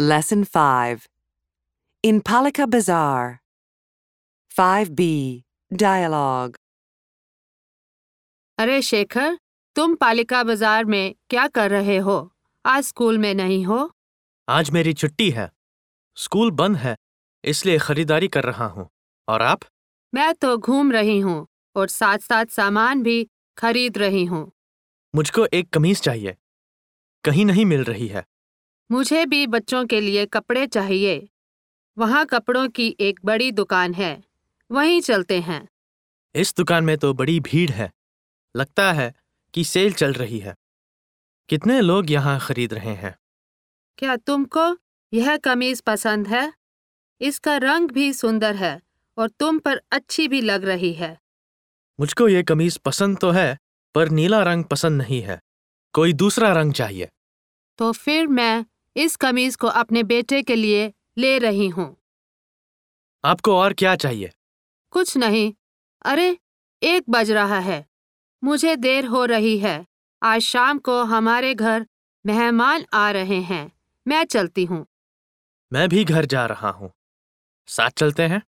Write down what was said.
Lesson 5 In Palika Bazaar. 5b Dialogue. अरे शेखर तुम पालिका बाज़ार में क्या कर रहे हो? आज स्कूल में नहीं हो? आज मेरी छुट्टी है। स्कूल बंद है इसलिए खरीदारी कर रहा हूँ। और आप? मैं तो घूम रही हूँ और साथ साथ सामान भी खरीद रही हूँ। मुझको एक कमीज चाहिए। कहीं नहीं मिल रही है। मुझे भी बच्चों के लिए कपड़े चाहिए। वहाँ कपड़ों की एक बड़ी दुकान है। वहीं चलते हैं। इस दुकान में तो बड़ी भीड़ है। लगता है कि सेल चल रही है। कितने लोग यहाँ खरीद रहे हैं? क्या तुमको यह कमीज पसंद है? इसका रंग भी सुंदर है और तुम पर अच्छी भी लग रही है। मुझको ये कमीज पसंद तो है पर नीला रंग पसंद नहीं है। कोई दूसरा रंग चाहिए। तो फिर मैं इस कमीज को अपने बेटे के लिए ले रही हूँ। आपको और क्या चाहिए? कुछ नहीं। अरे एक बज रहा है। मुझे देर हो रही है। आज शाम को हमारे घर मेहमान आ रहे हैं। मैं चलती हूँ। मैं भी घर जा रहा हूँ। साथ चलते हैं?